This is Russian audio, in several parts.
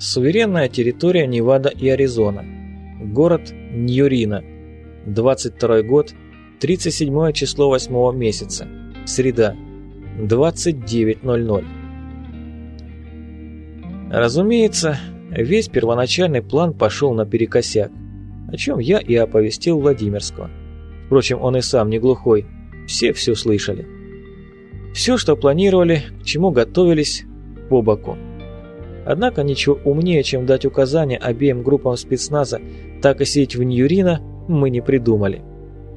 Суверенная территория Невада и Аризона. Город Ньюрина. 22 год, 37 число 8 месяца. Среда. 29.00. Разумеется, весь первоначальный план пошел наперекосяк, о чем я и оповестил Владимирского. Впрочем, он и сам не глухой, все все слышали. Все, что планировали, к чему готовились, по боку. Однако ничего умнее, чем дать указания обеим группам спецназа так и сидеть в Ньюрина, мы не придумали.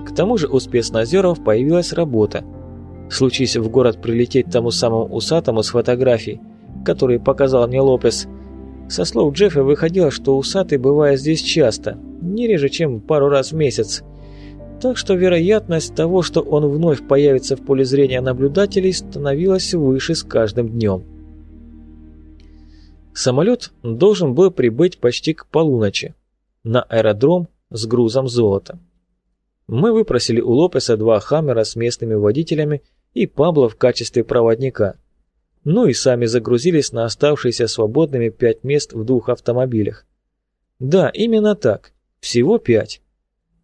К тому же у спецназеров появилась работа. Случись в город прилететь тому самому усатому с фотографией, которые показал мне Лопес. Со слов Джеффа выходило, что усатый бывает здесь часто, не реже, чем пару раз в месяц. Так что вероятность того, что он вновь появится в поле зрения наблюдателей, становилась выше с каждым днем. Самолет должен был прибыть почти к полуночи на аэродром с грузом золота. Мы выпросили у Лопеса два хаммера с местными водителями и Пабло в качестве проводника. Ну и сами загрузились на оставшиеся свободными пять мест в двух автомобилях. Да, именно так. Всего пять.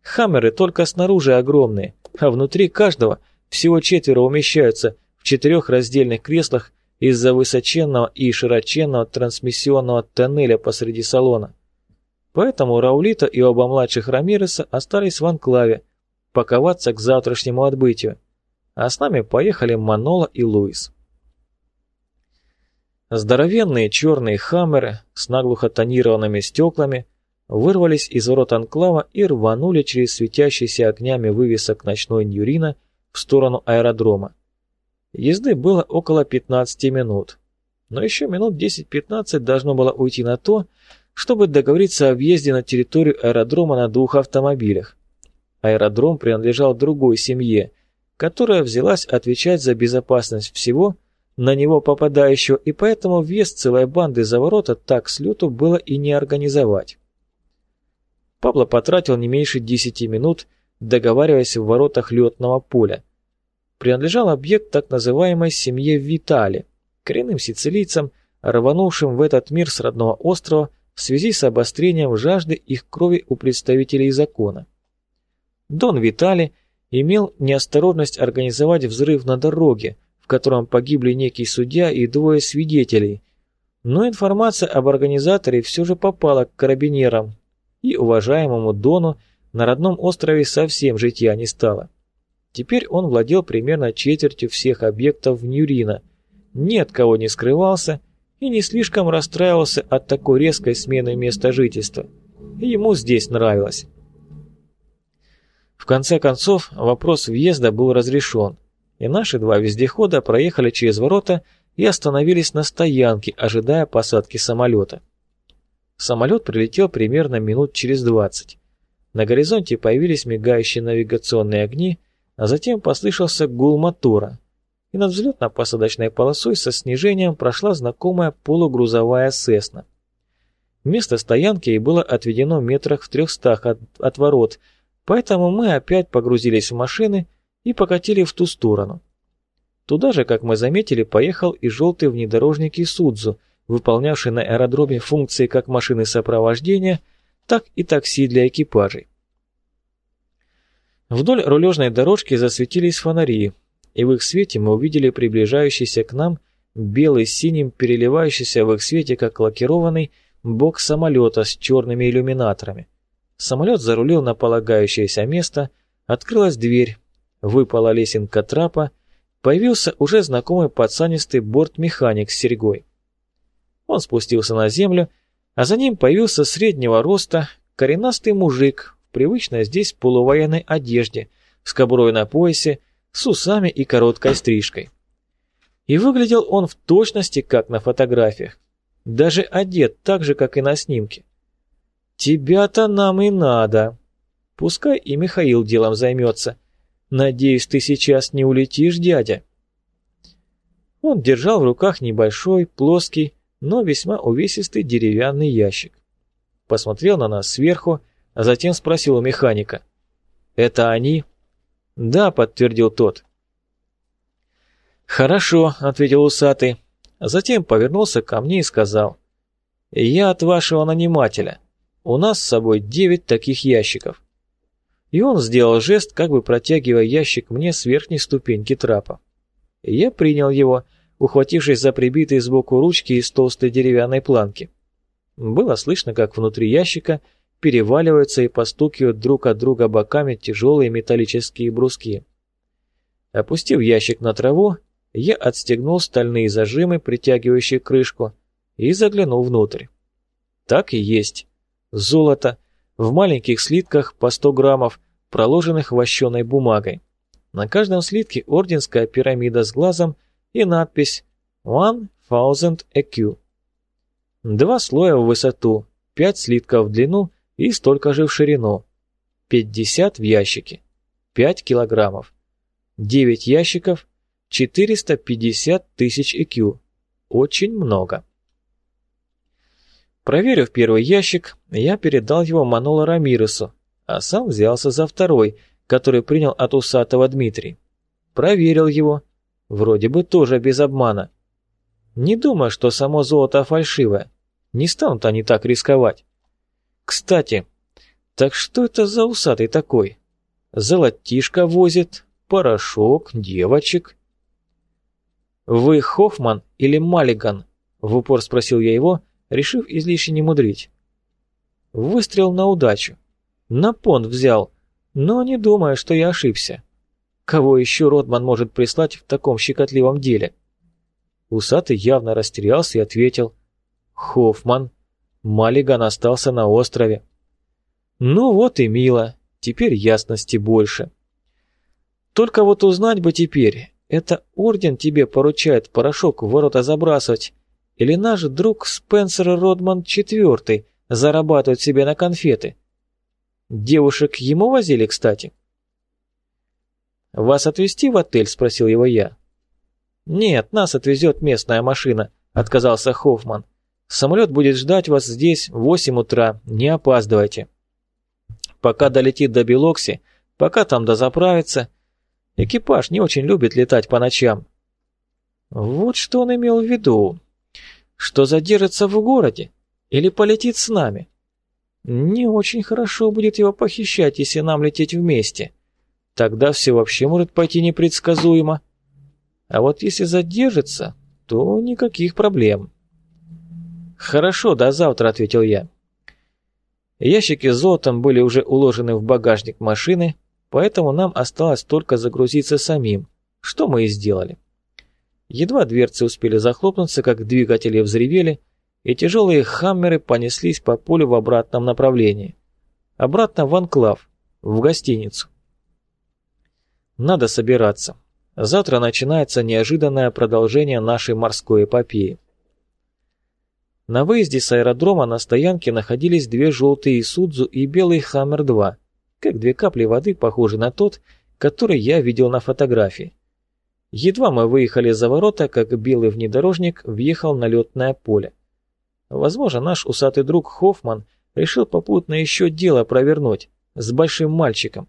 Хаммеры только снаружи огромные, а внутри каждого всего четверо умещаются в четырех раздельных креслах из-за высоченного и широченного трансмиссионного тоннеля посреди салона. Поэтому Раулита и оба младших Рамиреса остались в анклаве, паковаться к завтрашнему отбытию, а с нами поехали Манола и Луис. Здоровенные черные хаммеры с наглухо тонированными стеклами вырвались из ворот анклава и рванули через светящиеся огнями вывесок ночной Ньюрина в сторону аэродрома. Езды было около 15 минут, но еще минут 10-15 должно было уйти на то, чтобы договориться о въезде на территорию аэродрома на двух автомобилях. Аэродром принадлежал другой семье, которая взялась отвечать за безопасность всего, на него попадающего, и поэтому въезд целой банды за ворота так с было и не организовать. Пабло потратил не меньше 10 минут, договариваясь в воротах летного поля, принадлежал объект так называемой семье Витали, коренным сицилийцам, рванувшим в этот мир с родного острова в связи с обострением жажды их крови у представителей закона. Дон Витали имел неосторожность организовать взрыв на дороге, в котором погибли некий судья и двое свидетелей, но информация об организаторе все же попала к карабинерам, и уважаемому Дону на родном острове совсем житья не стало. Теперь он владел примерно четвертью всех объектов в Ньюрина, ни от кого не скрывался и не слишком расстраивался от такой резкой смены места жительства. Ему здесь нравилось. В конце концов, вопрос въезда был разрешен, и наши два вездехода проехали через ворота и остановились на стоянке, ожидая посадки самолета. Самолет прилетел примерно минут через двадцать. На горизонте появились мигающие навигационные огни, а затем послышался гул мотора, и над взлетно-посадочной полосой со снижением прошла знакомая полугрузовая «Сесна». Место стоянки ей было отведено метрах в трехстах от, от ворот, поэтому мы опять погрузились в машины и покатили в ту сторону. Туда же, как мы заметили, поехал и желтый внедорожник Исудзу, выполнявший на аэродроме функции как машины сопровождения, так и такси для экипажей. Вдоль рулежной дорожки засветились фонари, и в их свете мы увидели приближающийся к нам белый синим, переливающийся в их свете, как лакированный, бок самолета с черными иллюминаторами. Самолет зарулил на полагающееся место, открылась дверь, выпала лесенка трапа, появился уже знакомый пацанистый бортмеханик с серьгой. Он спустился на землю, а за ним появился среднего роста коренастый мужик привычной здесь полувоенной одежде, с кобурой на поясе, с усами и короткой стрижкой. И выглядел он в точности, как на фотографиях. Даже одет так же, как и на снимке. «Тебя-то нам и надо. Пускай и Михаил делом займется. Надеюсь, ты сейчас не улетишь, дядя?» Он держал в руках небольшой, плоский, но весьма увесистый деревянный ящик. Посмотрел на нас сверху, а затем спросил у механика. «Это они?» «Да», — подтвердил тот. «Хорошо», — ответил усатый, затем повернулся ко мне и сказал. «Я от вашего нанимателя. У нас с собой девять таких ящиков». И он сделал жест, как бы протягивая ящик мне с верхней ступеньки трапа. Я принял его, ухватившись за прибитые сбоку ручки из толстой деревянной планки. Было слышно, как внутри ящика переваливаются и постукивают друг от друга боками тяжелые металлические бруски. Опустив ящик на траву, я отстегнул стальные зажимы, притягивающие крышку, и заглянул внутрь. Так и есть. Золото в маленьких слитках по 100 граммов, проложенных вощеной бумагой. На каждом слитке орденская пирамида с глазом и надпись «One thousand EQ». Два слоя в высоту, пять слитков в длину и столько же в ширину. 50 в ящике. 5 килограммов. 9 ящиков, 450 тысяч EQ. Очень много. Проверив первый ящик, я передал его Манола Рамиресу, а сам взялся за второй, который принял от усатого Дмитрий. Проверил его. Вроде бы тоже без обмана. Не думаю, что само золото фальшивое. Не станут они так рисковать. Кстати, так что это за усатый такой? Золотишко возит, порошок, девочек. «Вы Хоффман или Маллиган?» — в упор спросил я его, решив излишне не мудрить. Выстрел на удачу. На понт взял, но не думаю, что я ошибся. Кого еще Ротман может прислать в таком щекотливом деле? Усатый явно растерялся и ответил. Хоффман. Маллиган остался на острове. Ну вот и мило, теперь ясности больше. Только вот узнать бы теперь, это орден тебе поручает порошок в ворота забрасывать, или наш друг Спенсер Родман IV зарабатывает себе на конфеты? Девушек ему возили, кстати. «Вас отвезти в отель?» – спросил его я. «Нет, нас отвезет местная машина», – отказался Хоффман. Самолет будет ждать вас здесь в 8 утра, не опаздывайте. Пока долетит до Белокси, пока там дозаправится. Экипаж не очень любит летать по ночам. Вот что он имел в виду. Что задержится в городе или полетит с нами. Не очень хорошо будет его похищать, если нам лететь вместе. Тогда все вообще может пойти непредсказуемо. А вот если задержится, то никаких проблем. «Хорошо, до завтра», — ответил я. Ящики с золотом были уже уложены в багажник машины, поэтому нам осталось только загрузиться самим, что мы и сделали. Едва дверцы успели захлопнуться, как двигатели взревели, и тяжелые хаммеры понеслись по полю в обратном направлении. Обратно в анклав, в гостиницу. Надо собираться. Завтра начинается неожиданное продолжение нашей морской эпопеи. На выезде с аэродрома на стоянке находились две желтые Судзу и белый Хаммер-2, как две капли воды, похожие на тот, который я видел на фотографии. Едва мы выехали за ворота, как белый внедорожник въехал на летное поле. Возможно, наш усатый друг Хоффман решил попутно еще дело провернуть с большим мальчиком.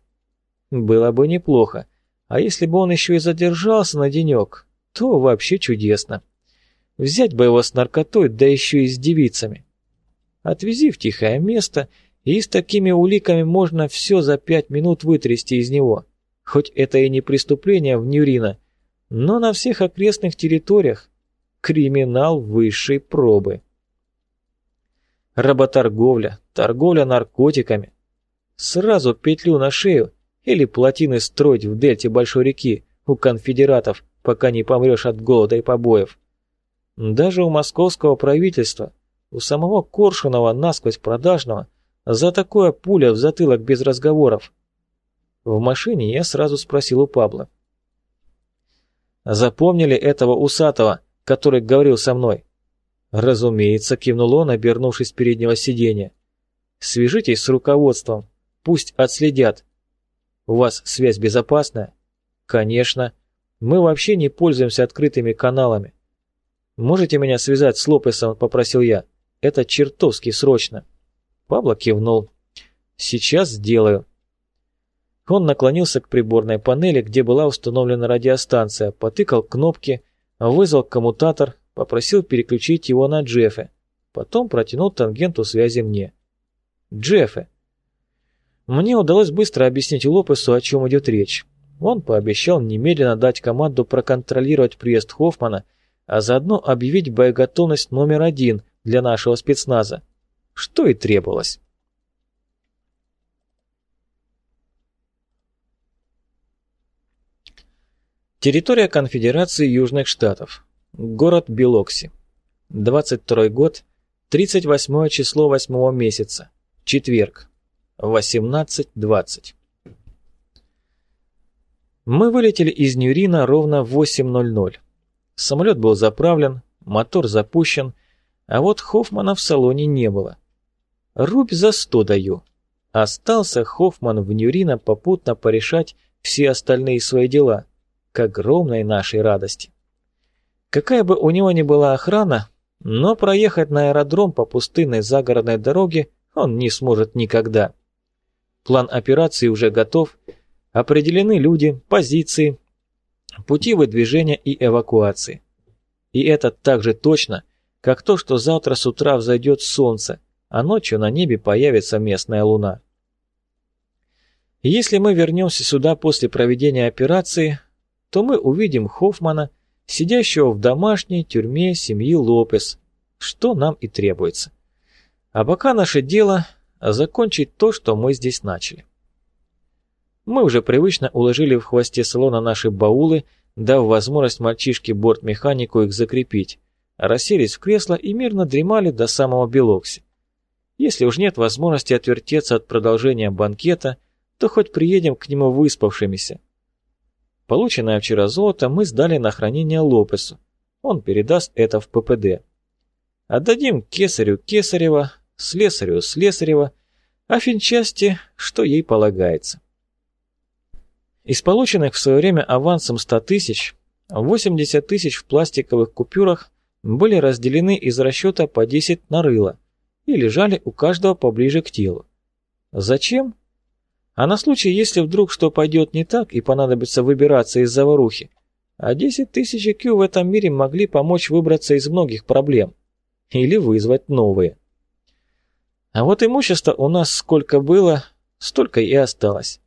Было бы неплохо, а если бы он еще и задержался на денек, то вообще чудесно. Взять бы его с наркотой, да еще и с девицами. Отвези в тихое место, и с такими уликами можно все за пять минут вытрясти из него. Хоть это и не преступление в Нюрина, но на всех окрестных территориях криминал высшей пробы. Работорговля, торговля наркотиками. Сразу петлю на шею или плотины строить в дельте большой реки у конфедератов, пока не помрешь от голода и побоев. Даже у московского правительства, у самого Коршунова насквозь продажного, за такое пуля в затылок без разговоров. В машине я сразу спросил у Пабла. «Запомнили этого усатого, который говорил со мной?» «Разумеется», — кивнул он, обернувшись с переднего сиденья. «Свяжитесь с руководством, пусть отследят. У вас связь безопасная?» «Конечно. Мы вообще не пользуемся открытыми каналами. «Можете меня связать с Лопесом?» – попросил я. «Это чертовски срочно». Пабло кивнул. «Сейчас сделаю». Он наклонился к приборной панели, где была установлена радиостанция, потыкал кнопки, вызвал коммутатор, попросил переключить его на Джеффа. потом протянул тангенту связи мне. «Джеффе!» Мне удалось быстро объяснить Лопесу, о чем идет речь. Он пообещал немедленно дать команду проконтролировать приезд Хоффмана, а заодно объявить боеготовность номер один для нашего спецназа, что и требовалось. Территория Конфедерации Южных Штатов. Город Белокси. 22 год, 38 число 8 месяца. Четверг. 18.20. Мы вылетели из Нюрина ровно в 8.00. Самолет был заправлен, мотор запущен, а вот Хоффмана в салоне не было. Рубь за сто даю. Остался Хоффман в Нюрина попутно порешать все остальные свои дела, к огромной нашей радости. Какая бы у него ни была охрана, но проехать на аэродром по пустынной загородной дороге он не сможет никогда. План операции уже готов, определены люди, позиции, пути выдвижения и эвакуации. И это так же точно, как то, что завтра с утра взойдет солнце, а ночью на небе появится местная луна. Если мы вернемся сюда после проведения операции, то мы увидим Хоффмана, сидящего в домашней тюрьме семьи Лопес, что нам и требуется. А пока наше дело закончить то, что мы здесь начали. Мы уже привычно уложили в хвосте салона наши баулы, дав возможность мальчишке-бортмеханику их закрепить, расселись в кресло и мирно дремали до самого Белокси. Если уж нет возможности отвертеться от продолжения банкета, то хоть приедем к нему выспавшимися. Полученное вчера золото мы сдали на хранение Лопесу. Он передаст это в ППД. Отдадим кесарю Кесарева, слесарю Слесарева, а финчасти, что ей полагается. Из полученных в свое время авансом 100 тысяч, 80 тысяч в пластиковых купюрах были разделены из расчета по 10 на рыло и лежали у каждого поближе к телу. Зачем? А на случай, если вдруг что пойдет не так и понадобится выбираться из заварухи, а 10 тысяч IQ в этом мире могли помочь выбраться из многих проблем или вызвать новые. А вот имущество у нас сколько было, столько и осталось,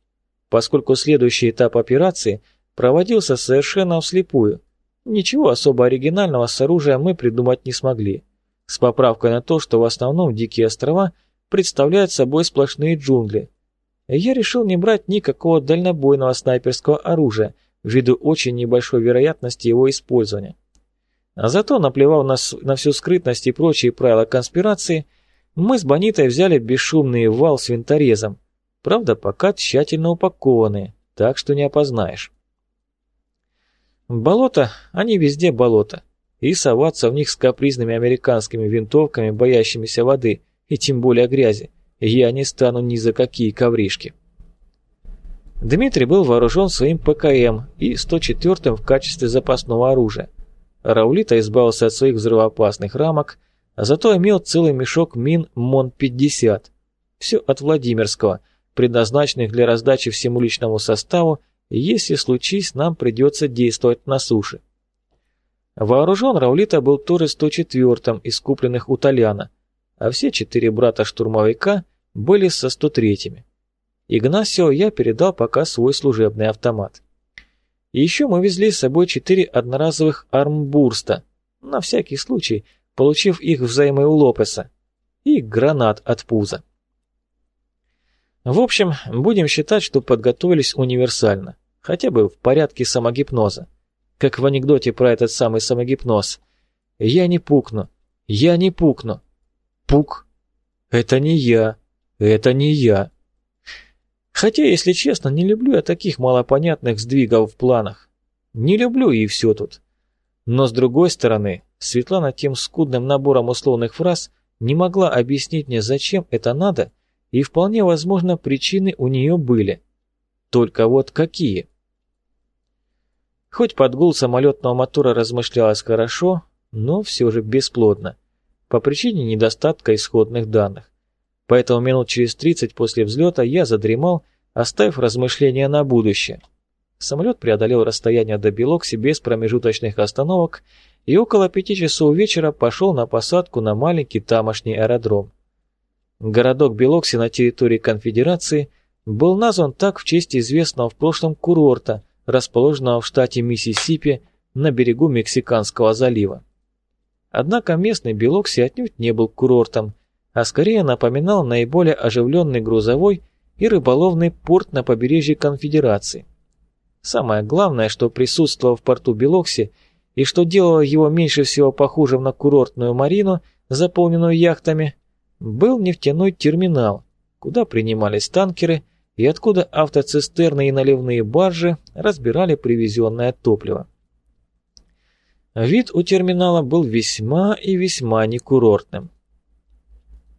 поскольку следующий этап операции проводился совершенно вслепую. Ничего особо оригинального с оружием мы придумать не смогли, с поправкой на то, что в основном дикие острова представляют собой сплошные джунгли. Я решил не брать никакого дальнобойного снайперского оружия, ввиду очень небольшой вероятности его использования. А зато, наплевав на, на всю скрытность и прочие правила конспирации, мы с Бонитой взяли бесшумный вал с винторезом, правда, пока тщательно упакованные, так что не опознаешь. Болото, они везде болото, и соваться в них с капризными американскими винтовками, боящимися воды, и тем более грязи, я не стану ни за какие ковришки. Дмитрий был вооружен своим ПКМ и 104-м в качестве запасного оружия. Раулита избавился от своих взрывоопасных рамок, а зато имел целый мешок мин МОН-50. Все от Владимирского, предназначенных для раздачи всему личному составу, если случись, нам придется действовать на суше. Вооружен Раулита был тоже 104-м из купленных у Толяна, а все четыре брата-штурмовика были со 103-ми. Игнасио я передал пока свой служебный автомат. И еще мы везли с собой четыре одноразовых армбурста, на всякий случай, получив их взаймы у Лопеса, и гранат от пуза. В общем, будем считать, что подготовились универсально, хотя бы в порядке самогипноза. Как в анекдоте про этот самый самогипноз. «Я не пукну, я не пукну». Пук. Это не я, это не я. Хотя, если честно, не люблю я таких малопонятных сдвигов в планах. Не люблю и все тут. Но с другой стороны, Светлана тем скудным набором условных фраз не могла объяснить мне, зачем это надо, и вполне возможно причины у нее были. Только вот какие? Хоть под гул самолетного мотора размышлялось хорошо, но все же бесплодно, по причине недостатка исходных данных. Поэтому минут через 30 после взлета я задремал, оставив размышления на будущее. Самолет преодолел расстояние до Белокси без промежуточных остановок и около пяти часов вечера пошел на посадку на маленький тамошний аэродром. Городок Белокси на территории конфедерации был назван так в честь известного в прошлом курорта, расположенного в штате Миссисипи на берегу Мексиканского залива. Однако местный Белокси отнюдь не был курортом, а скорее напоминал наиболее оживленный грузовой и рыболовный порт на побережье конфедерации. Самое главное, что присутствовало в порту Белокси и что делало его меньше всего похожим на курортную марину, заполненную яхтами, был нефтяной терминал, куда принимались танкеры и откуда автоцистерны и наливные баржи разбирали привезенное топливо. Вид у терминала был весьма и весьма некурортным.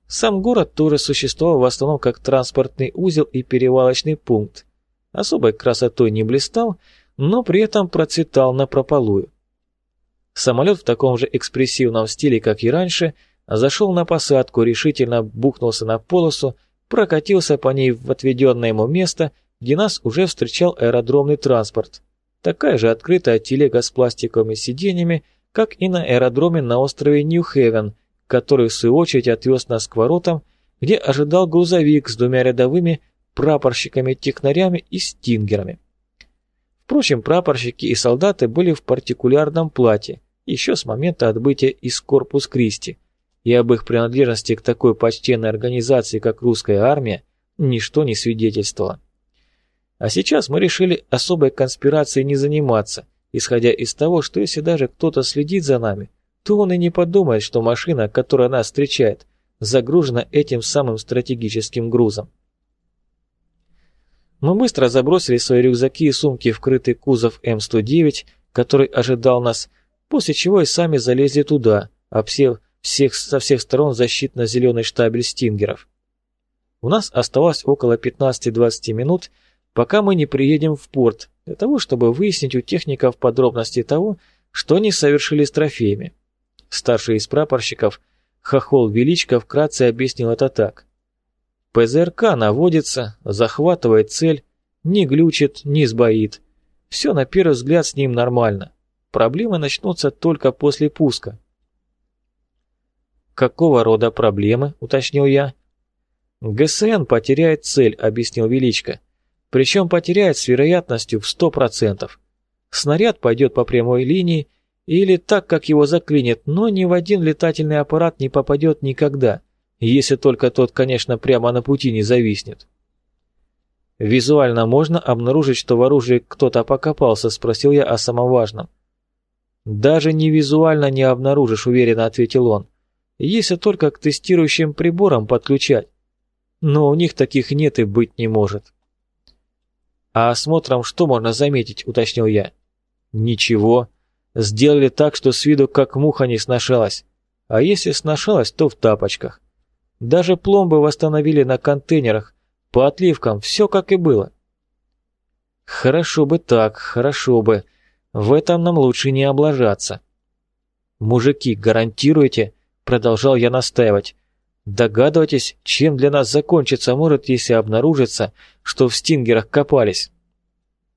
Сам город тоже существовал в основном как транспортный узел и перевалочный пункт, особой красотой не блистал, но при этом процветал на прополую. Самолет в таком же экспрессивном стиле, как и раньше, зашел на посадку, решительно бухнулся на полосу, прокатился по ней в отведенное ему место, где нас уже встречал аэродромный транспорт. Такая же открытая телега с пластиковыми сиденьями, как и на аэродроме на острове Нью-Хевен, который в свою очередь отвез нас к воротам, где ожидал грузовик с двумя рядовыми прапорщиками-технарями и стингерами. Впрочем, прапорщики и солдаты были в партикулярном платье, еще с момента отбытия из Корпус Кристи, и об их принадлежности к такой почтенной организации, как русская армия, ничто не свидетельствовало. А сейчас мы решили особой конспирацией не заниматься, исходя из того, что если даже кто-то следит за нами, то он и не подумает, что машина, которая нас встречает, загружена этим самым стратегическим грузом. Мы быстро забросили свои рюкзаки и сумки в крытый кузов М-109, который ожидал нас, после чего и сами залезли туда, обсев всех, со всех сторон защитно-зеленый штабель стингеров. У нас оставалось около 15-20 минут, пока мы не приедем в порт, для того, чтобы выяснить у техников подробности того, что они совершили с трофеями. Старший из прапорщиков, Хохол Величко, вкратце объяснил это так. ПЗРК наводится, захватывает цель, не глючит, не сбоит. Все на первый взгляд с ним нормально. Проблемы начнутся только после пуска. «Какого рода проблемы?» – уточнил я. «ГСН потеряет цель», – объяснил Величко. «Причем потеряет с вероятностью в сто процентов. Снаряд пойдет по прямой линии или так, как его заклинит, но ни в один летательный аппарат не попадет никогда если только тот, конечно, прямо на пути не зависнет. «Визуально можно обнаружить, что в оружии кто-то покопался?» – спросил я о самом важном. «Даже не визуально не обнаружишь», – уверенно ответил он. «Если только к тестирующим приборам подключать. Но у них таких нет и быть не может». «А осмотром что можно заметить?» – уточнил я. «Ничего. Сделали так, что с виду как муха не сношалась. А если сношалась, то в тапочках. Даже пломбы восстановили на контейнерах, по отливкам, все как и было. Хорошо бы так, хорошо бы. В этом нам лучше не облажаться. Мужики, гарантируете? Продолжал я настаивать. Догадывайтесь, чем для нас закончится может, если обнаружится, что в стингерах копались.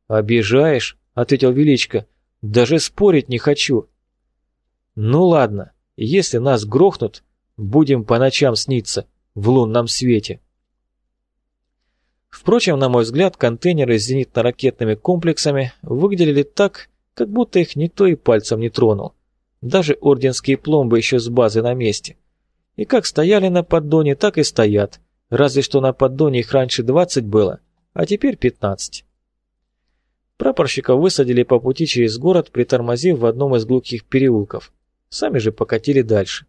«Обижаешь?» — ответил Величко. «Даже спорить не хочу». «Ну ладно, если нас грохнут, Будем по ночам сниться в лунном свете. Впрочем, на мой взгляд, контейнеры с зенитно-ракетными комплексами выглядели так, как будто их никто и пальцем не тронул. Даже орденские пломбы еще с базы на месте. И как стояли на поддоне, так и стоят. Разве что на поддоне их раньше 20 было, а теперь 15. Прапорщика высадили по пути через город, притормозив в одном из глухих переулков. Сами же покатили дальше.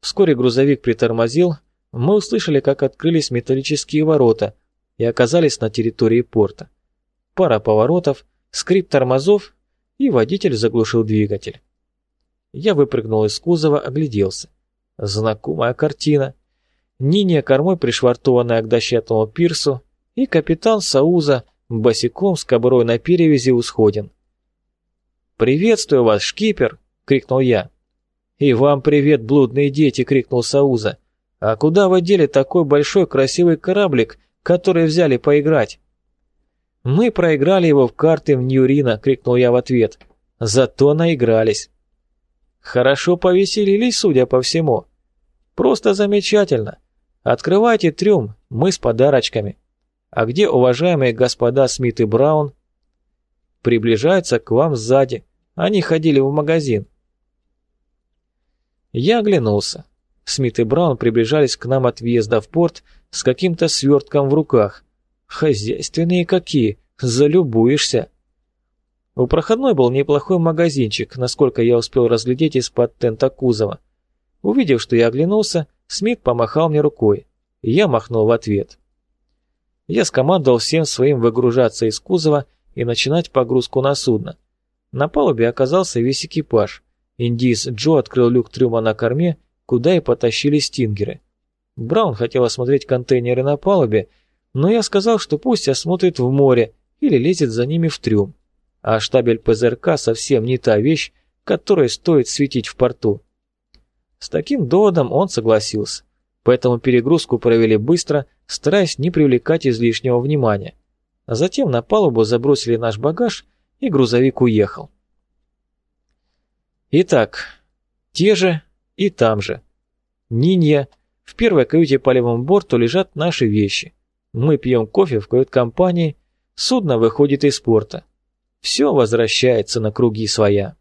Вскоре грузовик притормозил, мы услышали, как открылись металлические ворота и оказались на территории порта. Пара поворотов, скрип тормозов, и водитель заглушил двигатель. Я выпрыгнул из кузова, огляделся. Знакомая картина. Ниния кормой пришвартованная к дощатому пирсу, и капитан Сауза босиком с кобурой на перевязи усходен. «Приветствую вас, шкипер!» — крикнул я. «И вам привет, блудные дети!» — крикнул Сауза. «А куда вы дели такой большой красивый кораблик, который взяли поиграть?» «Мы проиграли его в карты в Ньюрина!» — крикнул я в ответ. «Зато наигрались!» «Хорошо повеселились, судя по всему!» «Просто замечательно! Открывайте трюм, мы с подарочками!» «А где уважаемые господа Смит и Браун?» «Приближаются к вам сзади. Они ходили в магазин». Я оглянулся. Смит и Браун приближались к нам от въезда в порт с каким-то свертком в руках. Хозяйственные какие, залюбуешься. У проходной был неплохой магазинчик, насколько я успел разглядеть из-под тента кузова. Увидев, что я оглянулся, Смит помахал мне рукой. Я махнул в ответ. Я скомандовал всем своим выгружаться из кузова и начинать погрузку на судно. На палубе оказался весь экипаж. Индиец Джо открыл люк трюма на корме куда и потащили стингеры. Браун хотел осмотреть контейнеры на палубе, но я сказал, что пусть осмотрит в море или лезет за ними в трюм. А штабель ПЗРК совсем не та вещь, которой стоит светить в порту. С таким доводом он согласился, поэтому перегрузку провели быстро, стараясь не привлекать излишнего внимания. А затем на палубу забросили наш багаж, и грузовик уехал. Итак, те же и там же. Нинья. В первой каюте по левому борту лежат наши вещи. Мы пьем кофе в кают-компании. Судно выходит из порта. Все возвращается на круги своя.